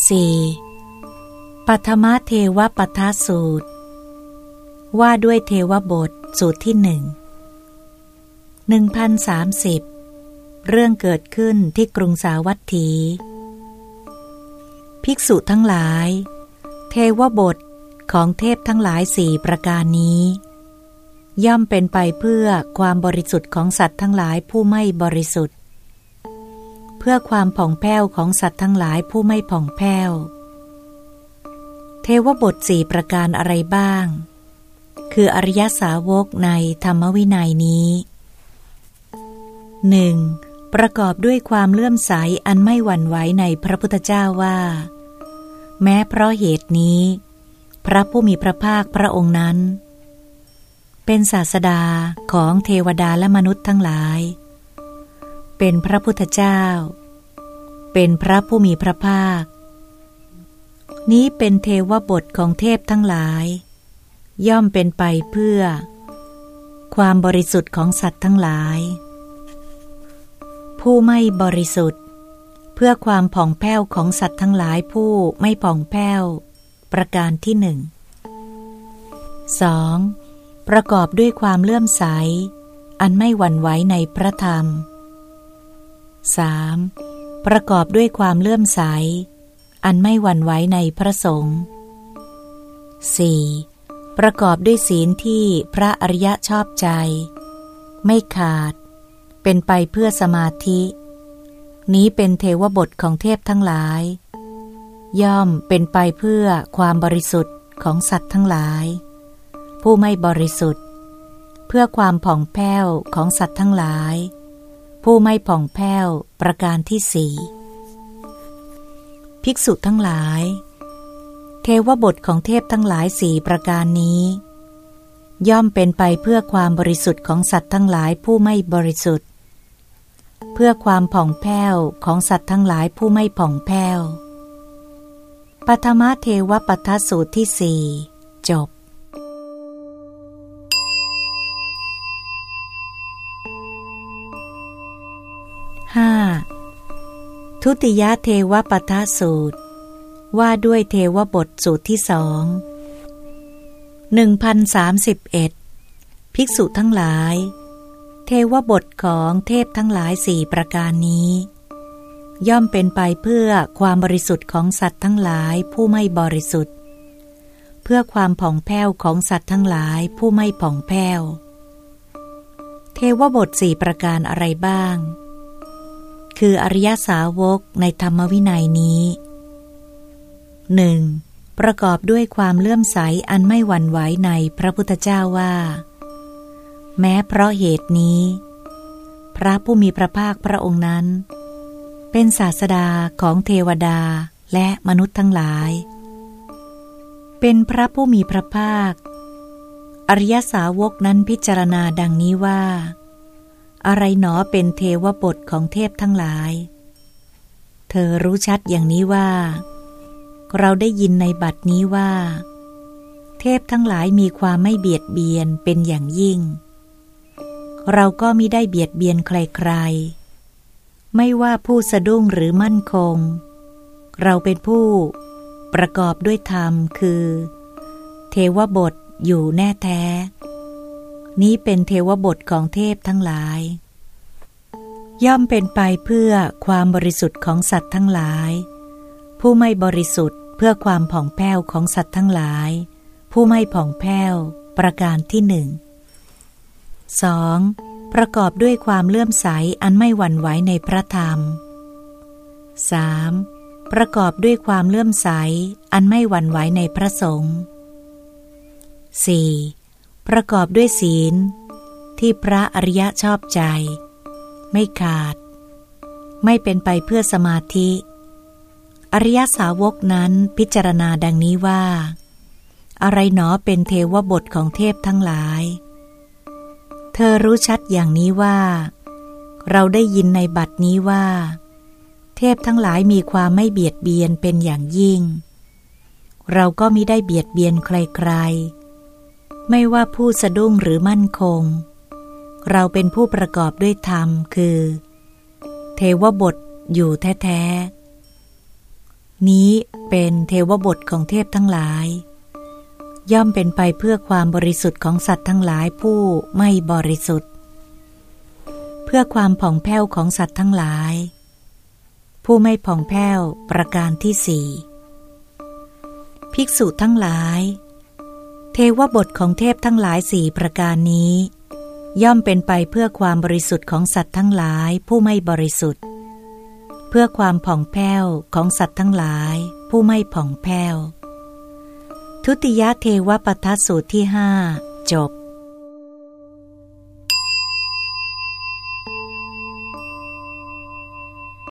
4. ปัทมเทวปัทสูตร ว่าด้วยเทวบทสูตรที่หนึ่งหนึ่งพันสามสิบเรื่องเกิดขึ้นที่กรุงสาวัตถี ภิกษุทั้งหลาย เทวบทของเทพทั้งหลายสี่ประการนี้ ย่อมเป็นไปเพื่อความบริสุทธิ์ของสัตว์ทั้งหลายผู้ไม่บริสุทธิ์ เพื่อความผ่องแผ้วของสัตว์ทั้งหลายผู้ไม่ผ่องแผ้ว เทวบทสี่ประการอะไรบ้าง คืออริยสาวกในธรรมวินัยนี้หนึ่งประกอบด้วยความเลื่อมใสอันไม่หวั่นไหวในพระพุทธเจ้าว่า แม้เพราะเหตุนี้ พระผู้มีพระภาคพระองค์นั้น เป็นศาสดาของเทวดาและมนุษย์ทั้งหลาย เป็นพระพุทธเจ้า เป็นพระผู้มีพระภาค นี้เป็นเทวบทของเทพทั้งหลาย ย่อมเป็นไปเพื่อ ความบริสุทธิ์ของสัตว์ทั้งหลาย ผู้ไม่บริสุทธิ์ เพื่อความผ่องแผ้วของสัตว์ทั้งหลายผู้ไม่ผ่องแผ้ว ประการที่หนึ่ง 2. ประกอบด้วยความเลื่อมใส อันไม่หวั่นไหวในพระธรรม 3. ประกอบด้วยความเลื่อมใส อันไม่หวั่นไหวในพระสงฆ์ 4. ประกอบด้วยศีลที่พระอริยะชอบใจ ไม่ขาด เป็นไปเพื่อสมาธิ นี้เป็นเทวบทของเทพทั้งหลาย ย่อมเป็นไปเพื่อความบริสุทธิ์ของสัตว์ทั้งหลาย ผู้ไม่บริสุทธิ์ เพื่อความผ่องแผ้วของสัตว์ทั้งหลาย ผู้ไม่ผ่องแผ้วประการที่สี่ภิกษุทั้งหลาย เทวบทของเทพทั้งหลายสี่ประการนี้ ย่อมเป็นไปเพื่อความบริสุทธิ์ของสัตว์ทั้งหลายผู้ไม่บริสุทธิ์ เพื่อความผ่องแผ้วของสัตว์ทั้งหลายผู้ไม่ผ่องแผ้วปัทมเทวปัทสูตรที่สี่จบ ทุติยเทวปทสูตร ว่าด้วยเทวบทสูตรที่สองหนึ่งพันสามสิบเอ็ดภิกษุทั้งหลาย เทวบทของเทพทั้งหลายสี่ประการนี้ ย่อมเป็นไปเพื่อความบริสุทธิ์ของสัตว์ทั้งหลายผู้ไม่บริสุทธิ์ เพื่อความผ่องแผ้วของสัตว์ทั้งหลายผู้ไม่ผ่องแผ้ว เทวบทสี่ประการอะไรบ้าง คืออริยสาวกในธรรมวินัยนี้หนึ่งประกอบด้วยความเลื่อมใสอันไม่หวั่นไหวในพระพุทธเจ้าว่า แม้เพราะเหตุนี้ พระผู้มีพระภาคพระองค์นั้น เป็นศาสดาของเทวดาและมนุษย์ทั้งหลาย เป็นพระผู้มีพระภาค อริยสาวกนั้นพิจารณาดังนี้ว่า อะไรหนอเป็นเทวบทของเทพทั้งหลาย เธอรู้ชัดอย่างนี้ว่า เราได้ยินในบัดนี้ว่า เทพทั้งหลายมีความไม่เบียดเบียนเป็นอย่างยิ่ง เราก็มิได้เบียดเบียนใครๆ ไม่ว่าผู้สะดุ้งหรือมั่นคง เราเป็นผู้ประกอบด้วยธรรมคือ เทวบทอยู่แน่แท้ นี้เป็นเทวบทของเทพทั้งหลาย ย่อมเป็นไปเพื่อความบริสุทธิ์ของสัตว์ทั้งหลาย ผู้ไม่บริสุทธิ์เพื่อความผ่องแผ้วของสัตว์ทั้งหลาย ผู้ไม่ผ่องแผ้ว ประการที่หนึ่ง 2. ประกอบด้วยความเลื่อมใสอันไม่หวั่นไหวในพระธรรม 3. ประกอบด้วยความเลื่อมใสอันไม่หวั่นไหวในพระสงฆ์ 4. ประกอบด้วยศีล ที่พระอริยะชอบใจ ไม่ขาด ไม่เป็นไปเพื่อสมาธิ อริยสาวกนั้นพิจารณาดังนี้ว่า อะไรหนอเป็นเทวบทของเทพทั้งหลาย เธอรู้ชัดอย่างนี้ว่า เราได้ยินในบัดนี้ว่า เทพทั้งหลายมีความไม่เบียดเบียนเป็นอย่างยิ่ง เราก็มิได้เบียดเบียนใครๆ ไม่ว่าผู้สะดุ้งหรือมั่นคง เราเป็นผู้ประกอบด้วยธรรมคือ เทวบทอยู่แท้ๆ นี้เป็นเทวบทของเทพทั้งหลาย ย่อมเป็นไปเพื่อความบริสุทธิ์ของสัตว์ทั้งหลายผู้ไม่บริสุทธิ์ เพื่อความผ่องแผ้วของสัตว์ทั้งหลาย ผู้ไม่ผ่องแผ้วประการที่สี่ภิกษุทั้งหลาย เทวบทของเทพทั้งหลายสี่ประการนี้ ย่อมเป็นไปเพื่อความบริสุทธิ์ของสัตว์ทั้งหลายผู้ไม่บริสุทธิ์ เพื่อความผ่องแผ้วของสัตว์ทั้งหลาย ผู้ไม่ผ่องแผ้ว ทุติยเทวปทัสสูตรที่ห้าจบ